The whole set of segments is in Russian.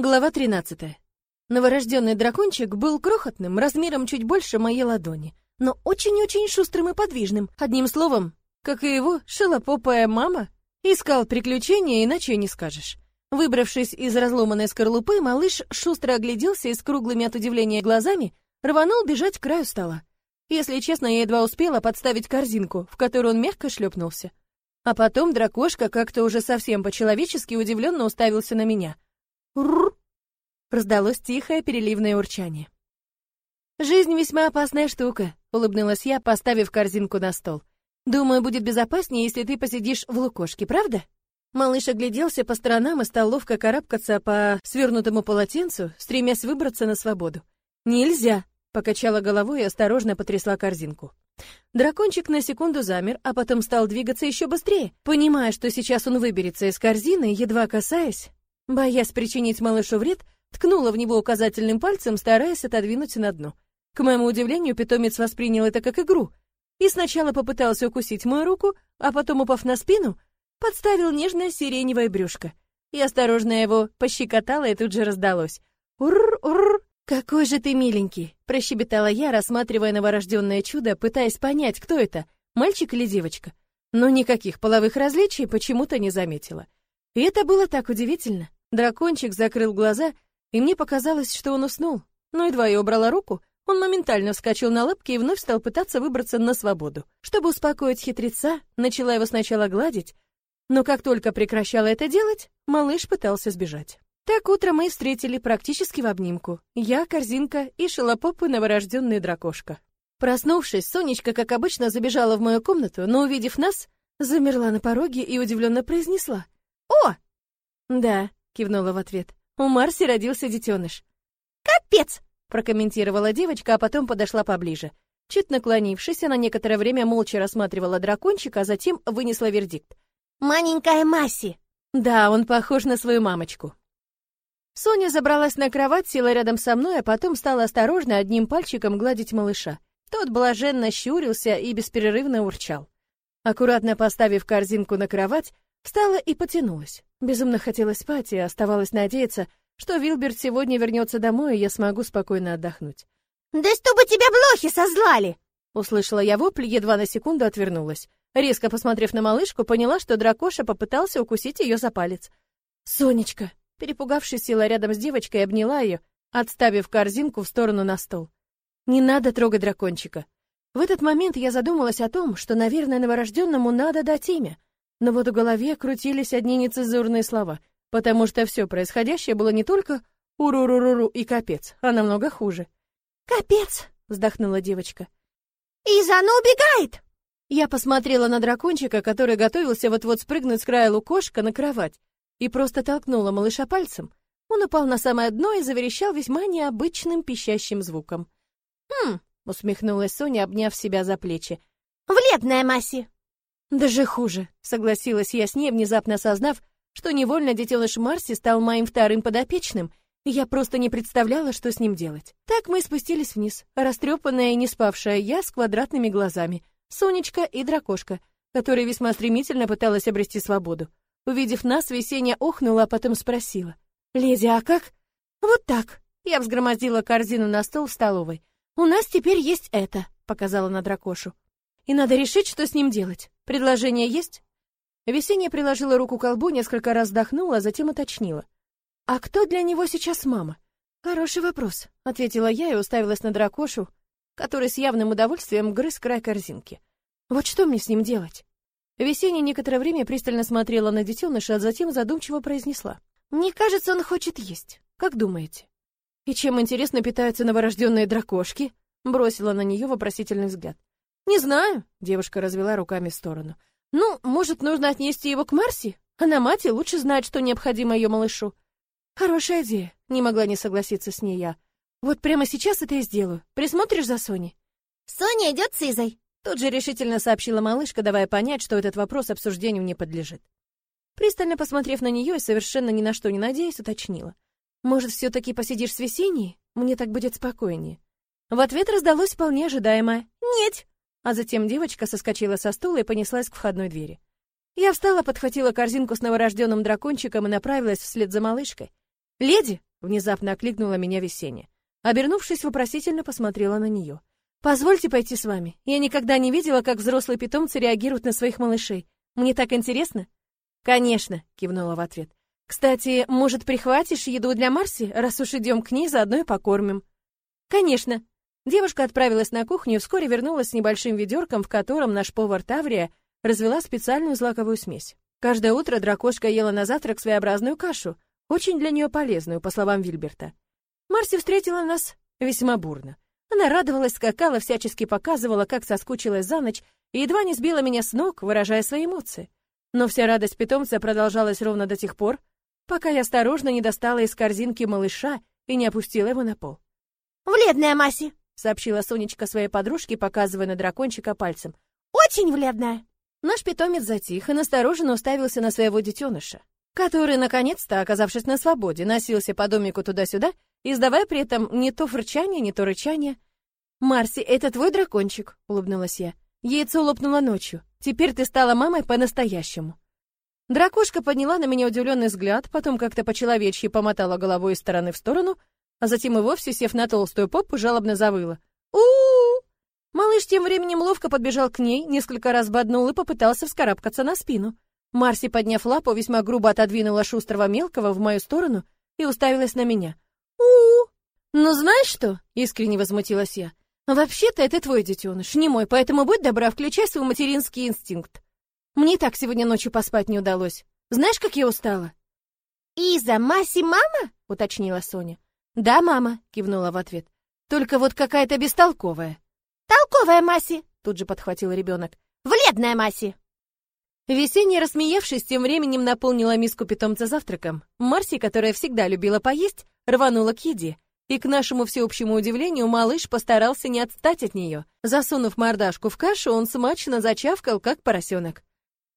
Глава 13. Новорожденный дракончик был крохотным, размером чуть больше моей ладони, но очень-очень шустрым и подвижным. Одним словом, как и его шелопопая мама, искал приключения, иначе не скажешь. Выбравшись из разломанной скорлупы, малыш шустро огляделся и с круглыми от удивления глазами рванул бежать к краю стола. Если честно, я едва успела подставить корзинку, в которую он мягко шлепнулся. А потом дракошка как-то уже совсем по-человечески удивленно уставился на меня — Рр! Раздалось тихое переливное урчание. «Жизнь весьма опасная штука», — улыбнулась я, поставив корзинку на стол. «Думаю, будет безопаснее, если ты посидишь в лукошке, правда?» Малыш огляделся по сторонам и стал ловко карабкаться по свернутому полотенцу, стремясь выбраться на свободу. «Нельзя!» — покачала головой и осторожно потрясла корзинку. Дракончик на секунду замер, а потом стал двигаться еще быстрее, понимая, что сейчас он выберется из корзины, едва касаясь, Боясь причинить малышу вред, ткнула в него указательным пальцем, стараясь отодвинуть на дно. К моему удивлению, питомец воспринял это как игру и сначала попытался укусить мою руку, а потом, упав на спину, подставил нежное сиреневое брюшко. Я осторожно его пощекотала, и тут же раздалось. «Ур-ур! Какой же ты миленький!» — прощебетала я, рассматривая новорожденное чудо, пытаясь понять, кто это, мальчик или девочка. Но никаких половых различий почему-то не заметила. И это было так удивительно. Дракончик закрыл глаза, и мне показалось, что он уснул. Но едва я убрала руку, он моментально вскочил на лапки и вновь стал пытаться выбраться на свободу. Чтобы успокоить хитреца, начала его сначала гладить, но как только прекращала это делать, малыш пытался сбежать. Так утро мы встретили практически в обнимку. Я, корзинка и шелопопы новорожденный дракошка. Проснувшись, Сонечка, как обычно, забежала в мою комнату, но, увидев нас, замерла на пороге и удивленно произнесла. «О!» «Да», кивнула в ответ. У Марси родился детеныш. Капец, прокомментировала девочка, а потом подошла поближе. Чуть наклонившись, она некоторое время молча рассматривала дракончика, а затем вынесла вердикт. «Маленькая Масси!» «Да, он похож на свою мамочку». Соня забралась на кровать, села рядом со мной, а потом стала осторожно одним пальчиком гладить малыша. Тот блаженно щурился и беспрерывно урчал. Аккуратно поставив корзинку на кровать, Встала и потянулась. Безумно хотелось спать, и оставалось надеяться, что Вилберт сегодня вернется домой, и я смогу спокойно отдохнуть. «Да чтобы тебя блохи созвали!» Услышала я вопль, едва на секунду отвернулась. Резко посмотрев на малышку, поняла, что дракоша попытался укусить ее за палец. «Сонечка!» Перепугавшись, села рядом с девочкой и обняла ее, отставив корзинку в сторону на стол. «Не надо трогать дракончика». В этот момент я задумалась о том, что, наверное, новорожденному надо дать имя — но вот в голове крутились одни нецензурные слова, потому что все происходящее было не только уруруруру и капец, а намного хуже. «Капец!» — вздохнула девочка. «Изана убегает!» Я посмотрела на дракончика, который готовился вот-вот спрыгнуть с края лукошка на кровать, и просто толкнула малыша пальцем. Он упал на самое дно и заверещал весьма необычным пищащим звуком. «Хм!» — усмехнулась Соня, обняв себя за плечи. «Вредная Масси!» Даже хуже, согласилась я с ней, внезапно осознав, что невольно детеныш Марси стал моим вторым подопечным, и я просто не представляла, что с ним делать. Так мы спустились вниз, растрепанная и не спавшая я с квадратными глазами, Сонечка и дракошка, которая весьма стремительно пыталась обрести свободу. Увидев нас, Весенняя охнула, а потом спросила. «Леди, а как?» «Вот так». Я взгромоздила корзину на стол в столовой. «У нас теперь есть это», — показала на дракошу. «И надо решить, что с ним делать. Предложение есть? Весенняя приложила руку к колбу, несколько раз вздохнула, а затем уточнила. А кто для него сейчас мама? Хороший вопрос, ответила я и уставилась на дракошу, который с явным удовольствием грыз край корзинки. Вот что мне с ним делать? Весенняя некоторое время пристально смотрела на детеныша, а затем задумчиво произнесла. «Мне кажется, он хочет есть. Как думаете?» «И чем, интересно, питаются новорожденные дракошки?» Бросила на нее вопросительный взгляд. «Не знаю», — девушка развела руками в сторону. «Ну, может, нужно отнести его к Марси? Она мать и лучше знает, что необходимо ее малышу». «Хорошая идея», — не могла не согласиться с ней я. «Вот прямо сейчас это и сделаю. Присмотришь за Соней?» «Соня идет с Изой», — тут же решительно сообщила малышка, давая понять, что этот вопрос обсуждению не подлежит. Пристально посмотрев на нее и совершенно ни на что не надеясь, уточнила. «Может, все-таки посидишь с Весенней? Мне так будет спокойнее». В ответ раздалось вполне ожидаемое «Нет». А затем девочка соскочила со стула и понеслась к входной двери. Я встала, подхватила корзинку с новорожденным дракончиком и направилась вслед за малышкой. «Леди!» Внезапно окликнула меня Весенняя. Обернувшись, вопросительно посмотрела на нее. «Позвольте пойти с вами. Я никогда не видела, как взрослые питомцы реагируют на своих малышей. Мне так интересно». «Конечно», — кивнула в ответ. «Кстати, может, прихватишь еду для Марси, раз уж идем к ней, заодно и покормим?» «Конечно». Девушка отправилась на кухню и вскоре вернулась с небольшим ведерком, в котором наш повар Таврия развела специальную злаковую смесь. Каждое утро дракошка ела на завтрак своеобразную кашу, очень для нее полезную, по словам Вильберта. Марси встретила нас весьма бурно. Она радовалась, скакала, всячески показывала, как соскучилась за ночь, и едва не сбила меня с ног, выражая свои эмоции. Но вся радость питомца продолжалась ровно до тех пор, пока я осторожно не достала из корзинки малыша и не опустила его на пол. «Вредная, Маси!» — сообщила Сонечка своей подружке, показывая на дракончика пальцем. «Очень вредная!» Наш питомец затих и настороженно уставился на своего детеныша, который, наконец-то, оказавшись на свободе, носился по домику туда-сюда, издавая при этом не то фырчание, не то рычание. «Марси, это твой дракончик», — улыбнулась я. «Яйцо лопнуло ночью. Теперь ты стала мамой по-настоящему». Дракошка подняла на меня удивленный взгляд, потом как-то по-человечьи помотала головой из стороны в сторону, а затем и вовсе, сев на толстую попу, жалобно завыла. у у, Малыш тем временем ловко подбежал к ней, несколько раз боднул и попытался вскарабкаться на спину. Марси, подняв лапу, весьма грубо отодвинула шустрого мелкого в мою сторону и уставилась на меня. у у «Ну знаешь что?» — искренне возмутилась я. «Вообще-то это твой детеныш, не мой, поэтому будь добра, включай свой материнский инстинкт. Мне так сегодня ночью поспать не удалось. Знаешь, как я устала?» «Иза, Маси, мама?» — уточнила Соня. «Да, мама», — кивнула в ответ. «Только вот какая-то бестолковая». Толковая Маси, тут же подхватил ребенок. Вредная Маси. Весенняя, рассмеявшись, тем временем наполнила миску питомца завтраком. Марси, которая всегда любила поесть, рванула к еде. И к нашему всеобщему удивлению, малыш постарался не отстать от нее. Засунув мордашку в кашу, он смачно зачавкал, как поросенок.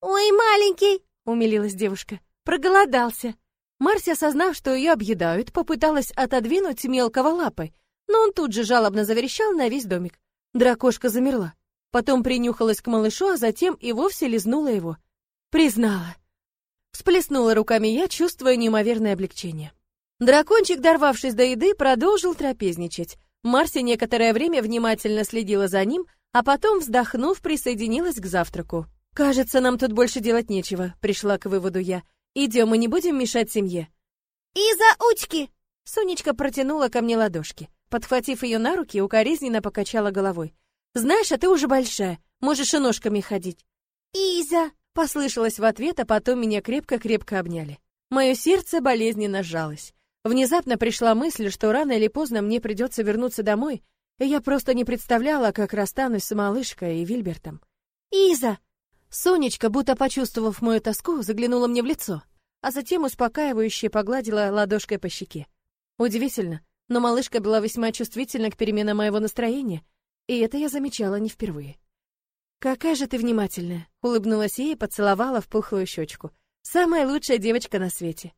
«Ой, маленький!» — умилилась девушка. «Проголодался!» Марси, осознав, что ее объедают, попыталась отодвинуть мелкого лапой, но он тут же жалобно заверещал на весь домик. Дракошка замерла. Потом принюхалась к малышу, а затем и вовсе лизнула его. Признала. Всплеснула руками я, чувствуя неимоверное облегчение. Дракончик, дорвавшись до еды, продолжил трапезничать. Марси некоторое время внимательно следила за ним, а потом, вздохнув, присоединилась к завтраку. «Кажется, нам тут больше делать нечего», — пришла к выводу я. «Идем, мы не будем мешать семье». «Из-за учки!» Сонечка протянула ко мне ладошки. Подхватив ее на руки, укоризненно покачала головой. «Знаешь, а ты уже большая, можешь и ножками ходить». «Иза!» — послышалось в ответ, а потом меня крепко-крепко обняли. Мое сердце болезненно сжалось. Внезапно пришла мысль, что рано или поздно мне придется вернуться домой, и я просто не представляла, как расстанусь с малышкой и Вильбертом. «Иза!» Сонечка, будто почувствовав мою тоску, заглянула мне в лицо, а затем успокаивающе погладила ладошкой по щеке. Удивительно, но малышка была весьма чувствительна к переменам моего настроения, и это я замечала не впервые. «Какая же ты внимательная!» — улыбнулась ей и поцеловала в пухлую щечку. «Самая лучшая девочка на свете!»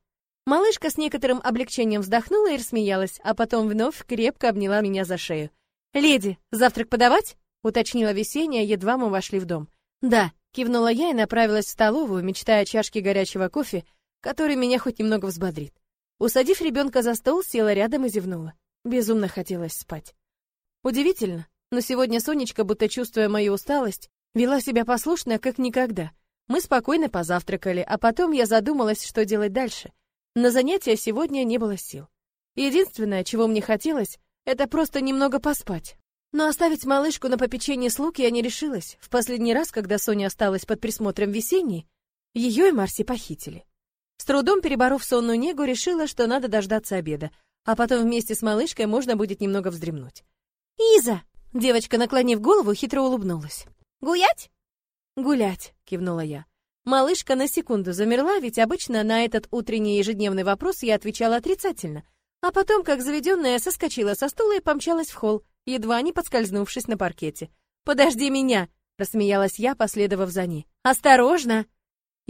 Малышка с некоторым облегчением вздохнула и рассмеялась, а потом вновь крепко обняла меня за шею. «Леди, завтрак подавать?» — уточнила Весенняя, едва мы вошли в дом. «Да», — кивнула я и направилась в столовую, мечтая о чашке горячего кофе, который меня хоть немного взбодрит. Усадив ребенка за стол, села рядом и зевнула. Безумно хотелось спать. Удивительно, но сегодня Сонечка, будто чувствуя мою усталость, вела себя послушно, как никогда. Мы спокойно позавтракали, а потом я задумалась, что делать дальше. На занятия сегодня не было сил. Единственное, чего мне хотелось, это просто немного поспать. Но оставить малышку на попечение слуг я не решилась. В последний раз, когда Соня осталась под присмотром весенней, ее и Марси похитили. С трудом переборов сонную негу, решила, что надо дождаться обеда, а потом вместе с малышкой можно будет немного вздремнуть. «Иза!» — девочка, наклонив голову, хитро улыбнулась. «Гулять?» «Гулять», — кивнула я. Малышка на секунду замерла, ведь обычно на этот утренний ежедневный вопрос я отвечала отрицательно, а потом, как заведенная, соскочила со стула и помчалась в холл, едва не подскользнувшись на паркете. «Подожди меня!» — рассмеялась я, последовав за ней. «Осторожно!»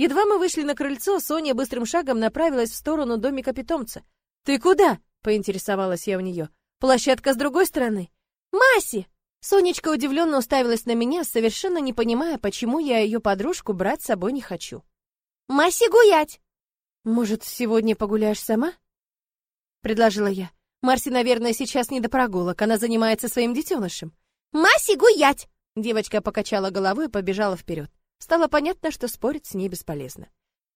Едва мы вышли на крыльцо, Соня быстрым шагом направилась в сторону домика питомца. «Ты куда?» — поинтересовалась я у нее. «Площадка с другой стороны». «Маси!» Сонечка удивленно уставилась на меня, совершенно не понимая, почему я ее подружку брать с собой не хочу. «Маси гулять!» «Может, сегодня погуляешь сама?» предложила я. Марси, наверное, сейчас не до прогулок, она занимается своим детенышем. Маси гулять! Девочка покачала головой и побежала вперед. Стало понятно, что спорить с ней бесполезно.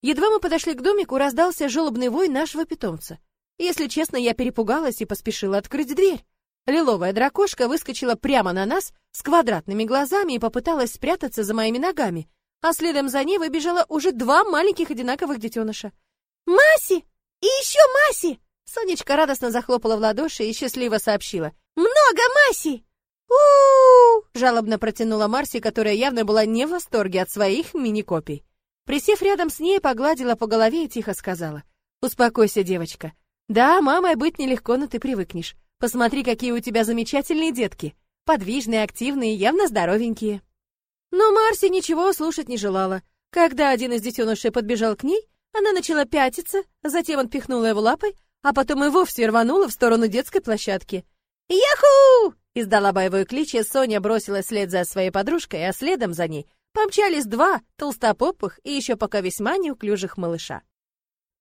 Едва мы подошли к домику, раздался жалобный вой нашего питомца. Если честно, я перепугалась и поспешила открыть дверь. Лиловая дракошка выскочила прямо на нас с квадратными глазами и попыталась спрятаться за моими ногами, а следом за ней выбежало уже два маленьких одинаковых детеныша. «Маси! И еще Маси!» Сонечка радостно захлопала в ладоши и счастливо сообщила. «Много Маси!» У, жалобно протянула Марси, которая явно была не в восторге от своих мини-копий. Присев рядом с ней, погладила по голове и тихо сказала. «Успокойся, девочка. Да, мамой быть нелегко, но ты привыкнешь. Посмотри, какие у тебя замечательные детки. Подвижные, активные, явно здоровенькие». Но Марси ничего слушать не желала. Когда один из детенышей подбежал к ней, она начала пятиться, затем он пихнула его лапой, а потом и вовсе рванула в сторону детской площадки. «Яху!» — издала боевой клич, и Соня бросилась вслед за своей подружкой, а следом за ней помчались два толстопопых и еще пока весьма неуклюжих малыша.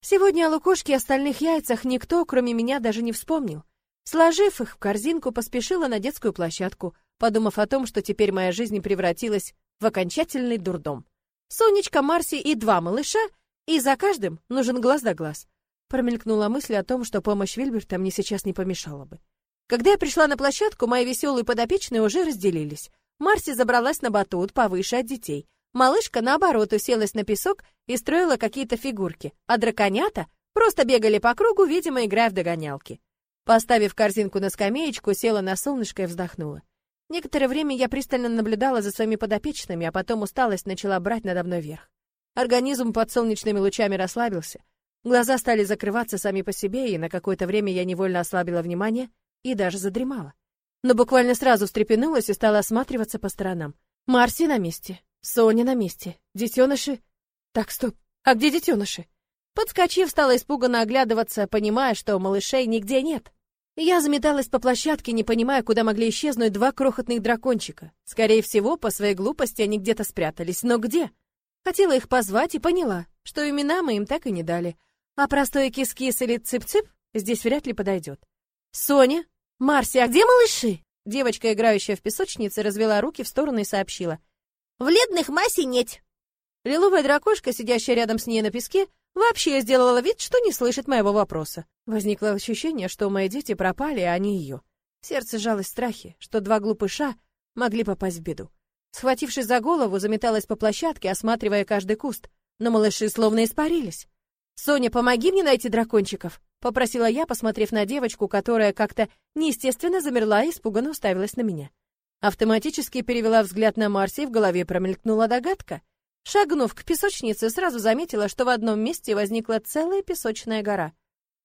Сегодня о лукошке и остальных яйцах никто, кроме меня, даже не вспомнил. Сложив их в корзинку, поспешила на детскую площадку, подумав о том, что теперь моя жизнь превратилась в окончательный дурдом. Сонечка, Марси и два малыша, и за каждым нужен глаз да глаз. Промелькнула мысль о том, что помощь Вильберта мне сейчас не помешала бы. Когда я пришла на площадку, мои веселые подопечные уже разделились. Марси забралась на батут повыше от детей, Малышка, наоборот, уселась на песок и строила какие-то фигурки, а драконята просто бегали по кругу, видимо, играя в догонялки. Поставив корзинку на скамеечку, села на солнышко и вздохнула. Некоторое время я пристально наблюдала за своими подопечными, а потом усталость начала брать надо мной верх. Организм под солнечными лучами расслабился. Глаза стали закрываться сами по себе, и на какое-то время я невольно ослабила внимание и даже задремала. Но буквально сразу встрепенулась и стала осматриваться по сторонам. Марси на месте, Соня на месте. Детеныши... Так, стоп. А где детеныши? Подскочив, стала испуганно оглядываться, понимая, что малышей нигде нет. Я заметалась по площадке, не понимая, куда могли исчезнуть два крохотных дракончика. Скорее всего, по своей глупости они где-то спрятались, но где? Хотела их позвать и поняла, что имена мы им так и не дали. А простой кис-кис или цып-цып здесь вряд ли подойдет. Соня, Марси, а где малыши? Девочка, играющая в песочнице, развела руки в сторону и сообщила — Вледных маси нет. Лиловая дракошка, сидящая рядом с ней на песке, вообще сделала вид, что не слышит моего вопроса. Возникло ощущение, что мои дети пропали, а не ее. Сердце жалось в страхе, что два глупыша могли попасть в беду. Схватившись за голову, заметалась по площадке, осматривая каждый куст, но малыши словно испарились. «Соня, помоги мне найти дракончиков!» — попросила я, посмотрев на девочку, которая как-то неестественно замерла и испуганно уставилась на меня. Автоматически перевела взгляд на Марси, и в голове промелькнула догадка. Шагнув к песочнице, сразу заметила, что в одном месте возникла целая песочная гора.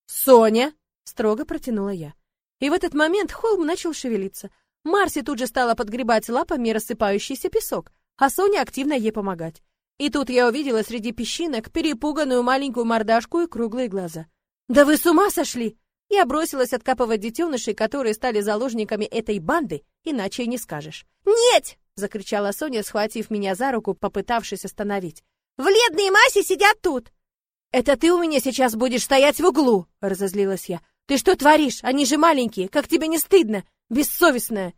«Соня!» — строго протянула я. И в этот момент холм начал шевелиться. Марси тут же стала подгребать лапами рассыпающийся песок, а Соня активно ей помогать. И тут я увидела среди песчинок перепуганную маленькую мордашку и круглые глаза. «Да вы с ума сошли!» Я бросилась откапывать детенышей, которые стали заложниками этой банды, иначе и не скажешь. «Нет!» — закричала Соня, схватив меня за руку, попытавшись остановить. «Вледные маси сидят тут!» «Это ты у меня сейчас будешь стоять в углу!» — разозлилась я. «Ты что творишь? Они же маленькие! Как тебе не стыдно? Бессовестная!»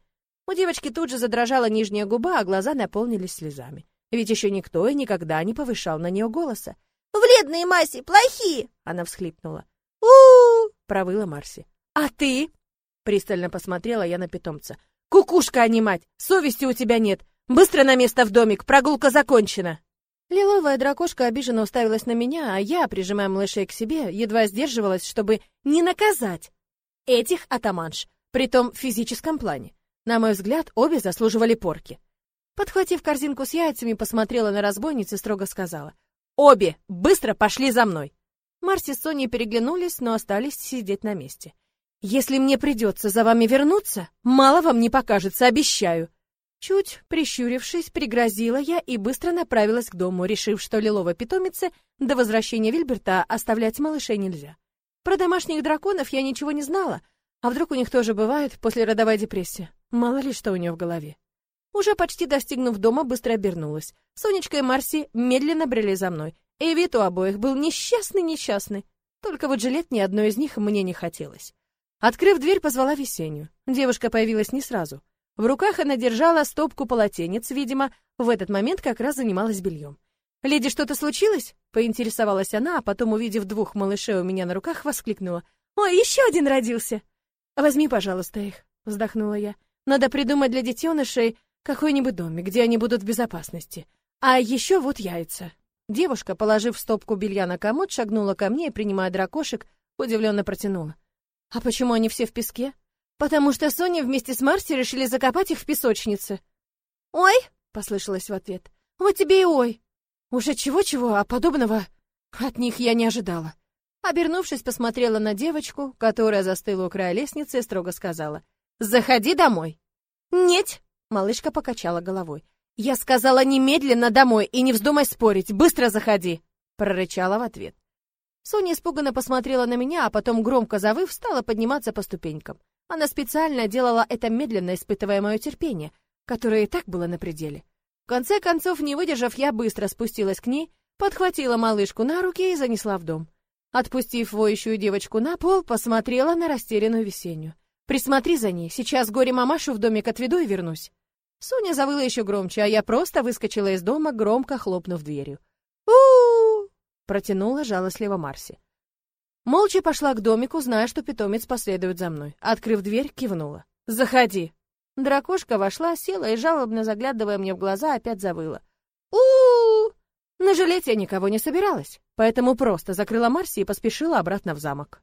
У девочки тут же задрожала нижняя губа, а глаза наполнились слезами. Ведь еще никто и никогда не повышал на нее голоса. «Вледные маси плохие!» — она всхлипнула. у, -у, -у провыла Марси. «А ты?» — пристально посмотрела я на питомца. «Кукушка, а не мать! Совести у тебя нет! Быстро на место в домик, прогулка закончена!» Лиловая дракошка обиженно уставилась на меня, а я, прижимая малышей к себе, едва сдерживалась, чтобы не наказать этих атаманш, притом в физическом плане. На мой взгляд, обе заслуживали порки. Подхватив корзинку с яйцами, посмотрела на разбойницу и строго сказала. «Обе, быстро пошли за мной!» Марси с Соней переглянулись, но остались сидеть на месте. «Если мне придется за вами вернуться, мало вам не покажется, обещаю!» Чуть прищурившись, пригрозила я и быстро направилась к дому, решив, что лиловой питомице до возвращения Вильберта оставлять малышей нельзя. Про домашних драконов я ничего не знала, а вдруг у них тоже бывает послеродовая депрессия? Мало ли что у нее в голове. Уже почти достигнув дома, быстро обернулась. Сонечка и Марси медленно брели за мной, и вид у обоих был несчастный-несчастный. Только вот жилет ни одной из них мне не хотелось. Открыв дверь, позвала Весеннюю. Девушка появилась не сразу. В руках она держала стопку полотенец, видимо, в этот момент как раз занималась бельем. «Леди, что-то случилось?» — поинтересовалась она, а потом, увидев двух малышей у меня на руках, воскликнула. «Ой, еще один родился!» «Возьми, пожалуйста, их», — вздохнула я. «Надо придумать для детенышей какой-нибудь домик, где они будут в безопасности. А еще вот яйца». Девушка, положив стопку белья на комод, шагнула ко мне и, принимая дракошек, удивленно протянула. «А почему они все в песке?» «Потому что Соня вместе с Марси решили закопать их в песочнице». «Ой!» — послышалось в ответ. «Вот тебе и ой!» Уже чего-чего, а подобного от них я не ожидала. Обернувшись, посмотрела на девочку, которая застыла у края лестницы и строго сказала. «Заходи домой!» «Нет!» — малышка покачала головой. «Я сказала немедленно домой и не вздумай спорить, быстро заходи!» — прорычала в ответ. Соня испуганно посмотрела на меня, а потом, громко завыв, стала подниматься по ступенькам. Она специально делала это медленно, испытывая мое терпение, которое и так было на пределе. В конце концов, не выдержав, я быстро спустилась к ней, подхватила малышку на руки и занесла в дом. Отпустив воющую девочку на пол, посмотрела на растерянную весеннюю. «Присмотри за ней, сейчас горе-мамашу в домик отведу и вернусь». Соня завыла еще громче, а я просто выскочила из дома, громко хлопнув дверью. у протянула жалостливо Марси. Молча пошла к домику, зная, что питомец последует за мной. Открыв дверь, кивнула. «Заходи!» Дракошка вошла, села и, жалобно заглядывая мне в глаза, опять завыла. у у Но жалеть я никого не собиралась, поэтому просто закрыла Марси и поспешила обратно в замок.